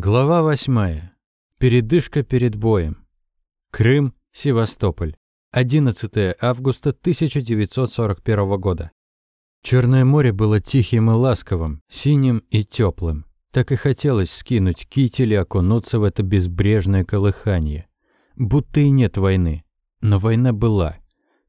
Глава восьмая. Передышка перед боем. Крым, Севастополь. 11 августа 1941 года. Черное море было тихим и ласковым, синим и теплым. Так и хотелось скинуть китель и окунуться в это безбрежное колыхание. Будто и нет войны. Но война была.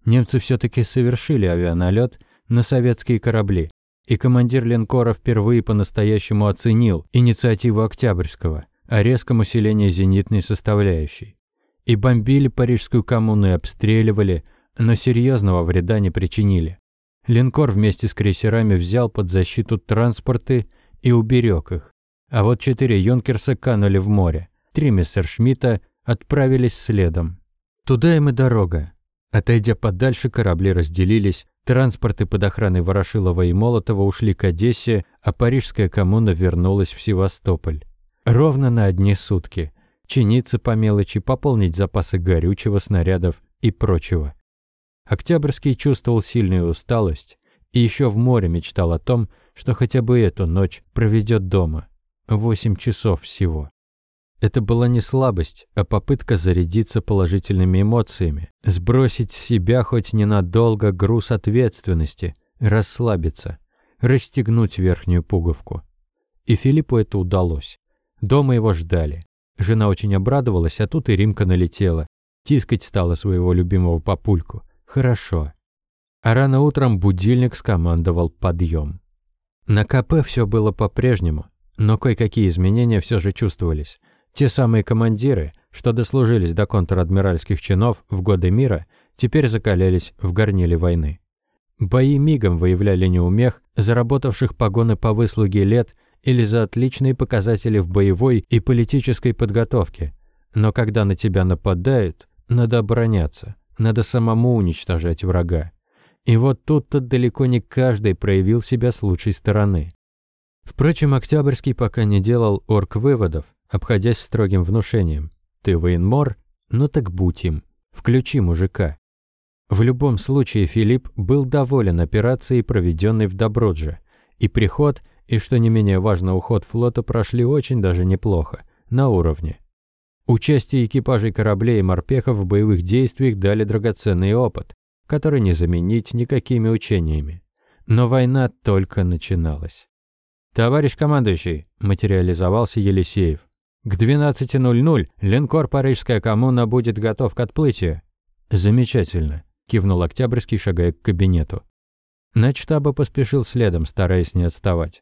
Немцы все таки совершили авианалет на советские корабли и командир линкора впервые по-настоящему оценил инициативу Октябрьского о резком усилении зенитной составляющей. И бомбили Парижскую коммуну и обстреливали, но серьезного вреда не причинили. Линкор вместе с крейсерами взял под защиту транспорты и уберег их. А вот четыре юнкерса канули в море. Три мессершмитта отправились следом. Туда им и дорога. Отойдя подальше, корабли разделились, Транспорты под охраной Ворошилова и Молотова ушли к Одессе, а парижская коммуна вернулась в Севастополь. Ровно на одни сутки. Чиниться по мелочи, пополнить запасы горючего, снарядов и прочего. Октябрьский чувствовал сильную усталость и еще в море мечтал о том, что хотя бы эту ночь проведет дома. Восемь часов всего. Это была не слабость, а попытка зарядиться положительными эмоциями, сбросить с себя хоть ненадолго груз ответственности, расслабиться, расстегнуть верхнюю пуговку. И Филиппу это удалось. Дома его ждали. Жена очень обрадовалась, а тут и Римка налетела. Тискать стала своего любимого папульку. Хорошо. А рано утром будильник скомандовал подъем. На КП все было по-прежнему, но кое-какие изменения все же чувствовались. Те самые командиры, что дослужились до контр-адмиральских чинов в годы мира, теперь закалялись в горниле войны. Бои мигом выявляли неумех, заработавших погоны по выслуге лет или за отличные показатели в боевой и политической подготовке. Но когда на тебя нападают, надо обороняться, надо самому уничтожать врага. И вот тут-то далеко не каждый проявил себя с лучшей стороны. Впрочем, Октябрьский пока не делал орг-выводов, обходясь строгим внушением. «Ты военмор? Ну так будь им. Включи мужика». В любом случае Филипп был доволен операцией, проведенной в Добродже, и приход, и, что не менее важно, уход флота прошли очень даже неплохо, на уровне. Участие экипажей кораблей и морпехов в боевых действиях дали драгоценный опыт, который не заменить никакими учениями. Но война только начиналась. «Товарищ командующий», – материализовался Елисеев, к 12.00 линкор «Парижская коммуна» будет готов к отплытию». «Замечательно», – кивнул Октябрьский, шагая к кабинету. Начтаба поспешил следом, стараясь не отставать.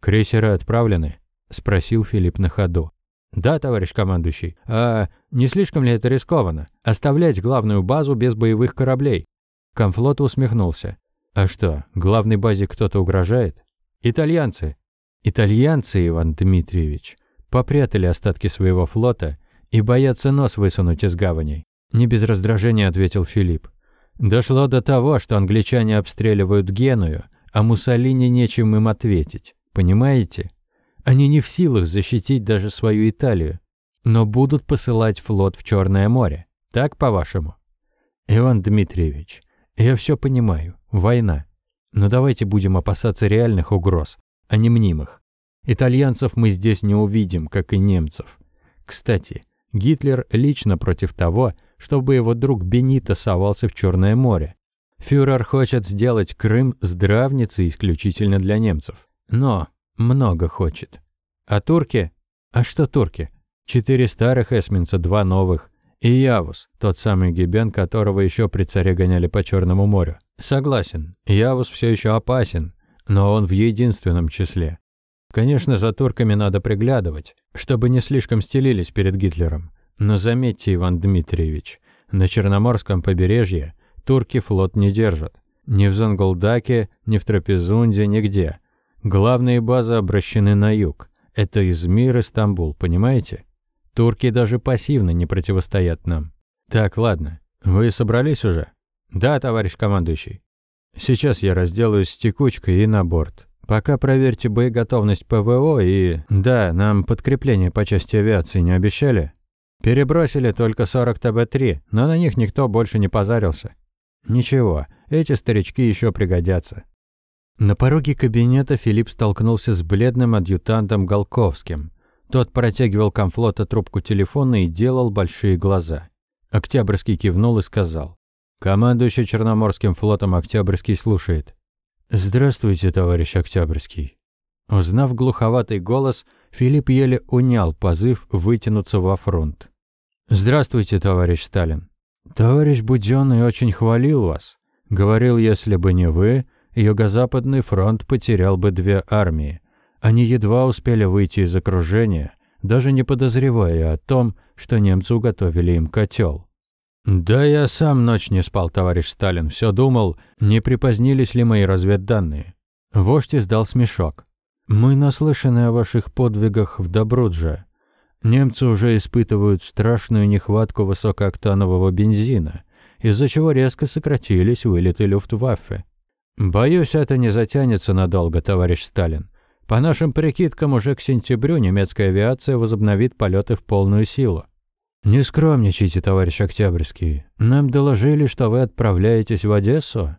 «Крейсеры отправлены?» – спросил Филипп на ходу. «Да, товарищ командующий. А не слишком ли это рискованно? Оставлять главную базу без боевых кораблей?» Комфлот усмехнулся. «А что, главной базе кто-то угрожает?» «Итальянцы». «Итальянцы, Иван Дмитриевич попрятали остатки своего флота и боятся нос высунуть из гаваней. Не без раздражения ответил Филипп. Дошло до того, что англичане обстреливают Геную, а Муссолини нечем им ответить. Понимаете? Они не в силах защитить даже свою Италию, но будут посылать флот в Черное море. Так, по-вашему? Иван Дмитриевич, я все понимаю. Война. Но давайте будем опасаться реальных угроз, а не мнимых. Итальянцев мы здесь не увидим, как и немцев. Кстати, Гитлер лично против того, чтобы его друг Бенито совался в Черное море. Фюрер хочет сделать Крым здравницей исключительно для немцев. Но много хочет. А турки? А что турки? Четыре старых эсминца, два новых. И Явус, тот самый Гибен, которого еще при царе гоняли по Черному морю. Согласен, Явус все еще опасен, но он в единственном числе. Конечно, за турками надо приглядывать, чтобы не слишком стелились перед Гитлером. Но заметьте, Иван Дмитриевич, на Черноморском побережье турки флот не держат. Ни в Зонголдаке, ни в Трапезунде, нигде. Главные базы обращены на юг. Это Измир и Стамбул, понимаете? Турки даже пассивно не противостоят нам. Так, ладно. Вы собрались уже? Да, товарищ командующий. Сейчас я разделаюсь с текучкой и на борт. Пока проверьте боеготовность ПВО и... Да, нам подкрепление по части авиации не обещали? Перебросили только 40 ТБ-3, но на них никто больше не позарился. Ничего, эти старички еще пригодятся. На пороге кабинета Филипп столкнулся с бледным адъютантом Голковским. Тот протягивал комфлота трубку телефона и делал большие глаза. Октябрьский кивнул и сказал. «Командующий Черноморским флотом Октябрьский слушает». «Здравствуйте, товарищ Октябрьский». Узнав глуховатый голос, Филипп еле унял позыв вытянуться во фронт. «Здравствуйте, товарищ Сталин. Товарищ Будённый очень хвалил вас. Говорил, если бы не вы, Юго-Западный фронт потерял бы две армии. Они едва успели выйти из окружения, даже не подозревая о том, что немцы уготовили им котел. «Да я сам ночь не спал, товарищ Сталин, все думал, не припозднились ли мои разведданные». Вождь издал смешок. «Мы наслышаны о ваших подвигах в Добрудже. Немцы уже испытывают страшную нехватку высокооктанового бензина, из-за чего резко сократились вылеты Люфтваффе. Боюсь, это не затянется надолго, товарищ Сталин. По нашим прикидкам, уже к сентябрю немецкая авиация возобновит полеты в полную силу. Не скромничайте, товарищ Октябрьский. Нам доложили, что вы отправляетесь в Одессу.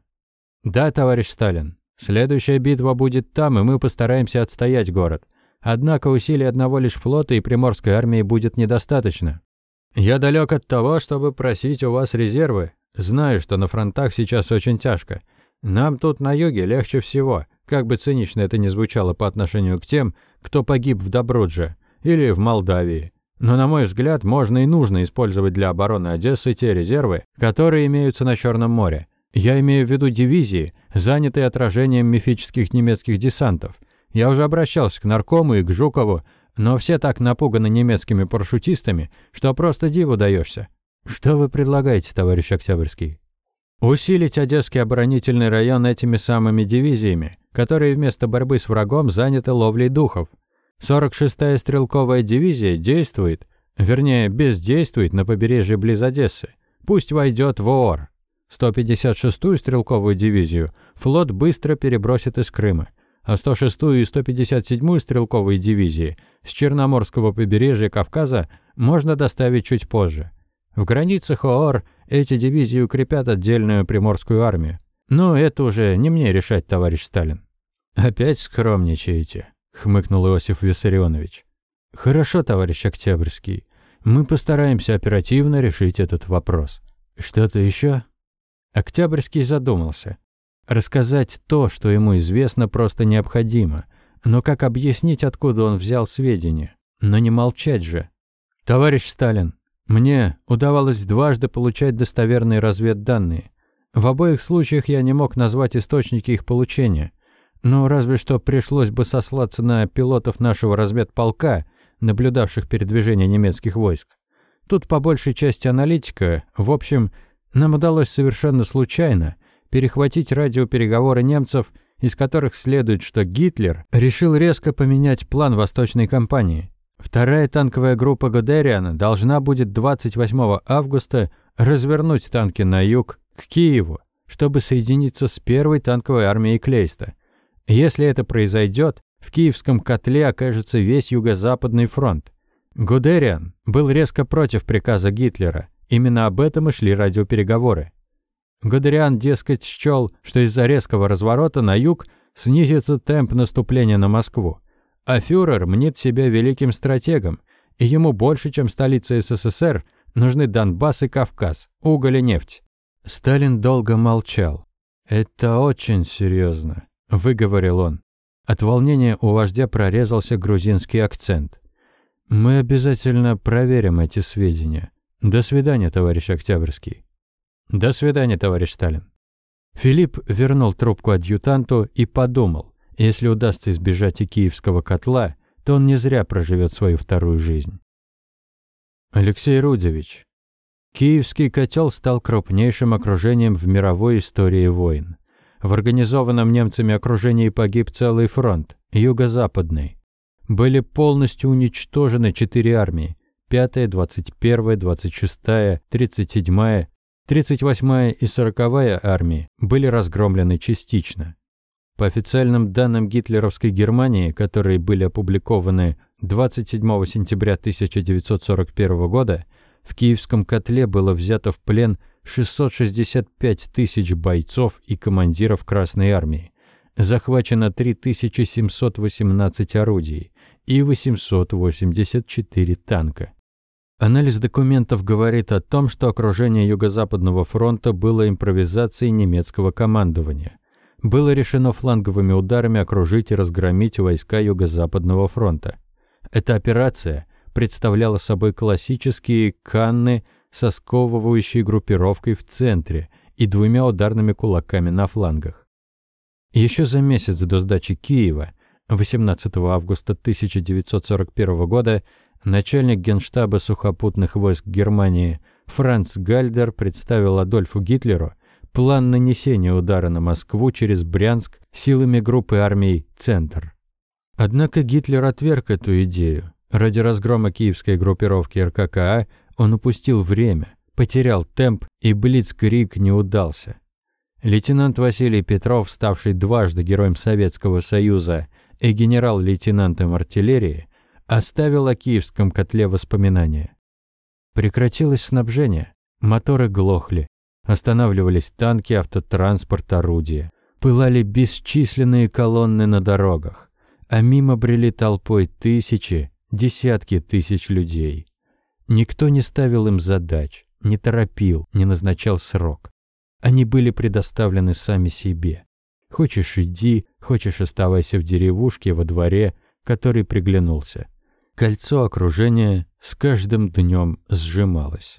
Да, товарищ Сталин. Следующая битва будет там, и мы постараемся отстоять город. Однако усилий одного лишь флота и Приморской армии будет недостаточно. Я далек от того, чтобы просить у вас резервы. Знаю, что на фронтах сейчас очень тяжко. Нам тут на юге легче всего, как бы цинично это ни звучало по отношению к тем, кто погиб в Добрудже или в Молдавии. Но, на мой взгляд, можно и нужно использовать для обороны Одессы те резервы, которые имеются на Черном море. Я имею в виду дивизии, занятые отражением мифических немецких десантов – я уже обращался к наркому и к Жукову, но все так напуганы немецкими парашютистами, что просто диву даешься. Что вы предлагаете, товарищ Октябрьский? Усилить Одесский оборонительный район этими самыми дивизиями, которые вместо борьбы с врагом заняты ловлей духов. 46-я стрелковая дивизия действует, вернее, бездействует на побережье близ Одессы. Пусть войдет в ООР. 156-ю стрелковую дивизию флот быстро перебросит из Крыма а 106-ю и 157-ю стрелковые дивизии с Черноморского побережья Кавказа можно доставить чуть позже. В границах ООР эти дивизии укрепят отдельную приморскую армию. Но это уже не мне решать, товарищ Сталин. «Опять скромничаете», — хмыкнул Иосиф Виссарионович. «Хорошо, товарищ Октябрьский. Мы постараемся оперативно решить этот вопрос. Что-то еще?» Октябрьский задумался. Рассказать то, что ему известно, просто необходимо. Но как объяснить, откуда он взял сведения? Но не молчать же. «Товарищ Сталин, мне удавалось дважды получать достоверные разведданные. В обоих случаях я не мог назвать источники их получения. Но разве что пришлось бы сослаться на пилотов нашего разведполка, наблюдавших передвижение немецких войск. Тут по большей части аналитика. В общем, нам удалось совершенно случайно – перехватить радиопереговоры немцев, из которых следует, что Гитлер решил резко поменять план Восточной кампании. Вторая танковая группа Гудериана должна будет 28 августа развернуть танки на юг, к Киеву, чтобы соединиться с первой танковой армией Клейста. Если это произойдет, в Киевском котле окажется весь Юго-Западный фронт. Гудериан был резко против приказа Гитлера. Именно об этом и шли радиопереговоры. Гадариан, дескать, счел, что из-за резкого разворота на юг снизится темп наступления на Москву. А фюрер мнит себя великим стратегом, и ему больше, чем столица СССР, нужны Донбасс и Кавказ, уголь и нефть. Сталин долго молчал. «Это очень серьезно», – выговорил он. От волнения у вождя прорезался грузинский акцент. «Мы обязательно проверим эти сведения. До свидания, товарищ Октябрьский». «До свидания, товарищ Сталин». Филипп вернул трубку адъютанту и подумал, если удастся избежать и киевского котла, то он не зря проживет свою вторую жизнь. Алексей Рудевич. Киевский котел стал крупнейшим окружением в мировой истории войн. В организованном немцами окружении погиб целый фронт, юго-западный. Были полностью уничтожены четыре армии – 5-я, 21-я, 26-я, 37-я 38-я и 40-я армии были разгромлены частично. По официальным данным гитлеровской Германии, которые были опубликованы 27 сентября 1941 года, в Киевском котле было взято в плен 665 тысяч бойцов и командиров Красной армии. захвачено 3718 орудий и 884 танка. Анализ документов говорит о том, что окружение Юго-Западного фронта было импровизацией немецкого командования. Было решено фланговыми ударами окружить и разгромить войска Юго-Западного фронта. Эта операция представляла собой классические канны со сковывающей группировкой в центре и двумя ударными кулаками на флангах. Еще за месяц до сдачи Киева, 18 августа 1941 года, начальник Генштаба сухопутных войск Германии Франц Гальдер представил Адольфу Гитлеру план нанесения удара на Москву через Брянск силами группы армий «Центр». Однако Гитлер отверг эту идею. Ради разгрома киевской группировки РККА он упустил время, потерял темп, и Блицкрик не удался. Лейтенант Василий Петров, ставший дважды Героем Советского Союза и генерал-лейтенантом артиллерии, оставил о киевском котле воспоминания. Прекратилось снабжение, моторы глохли, останавливались танки, автотранспорт, орудия. Пылали бесчисленные колонны на дорогах, а мимо брели толпой тысячи, десятки тысяч людей. Никто не ставил им задач, не торопил, не назначал срок. Они были предоставлены сами себе. Хочешь – иди, хочешь – оставайся в деревушке, во дворе, который приглянулся. Кольцо окружения с каждым днем сжималось.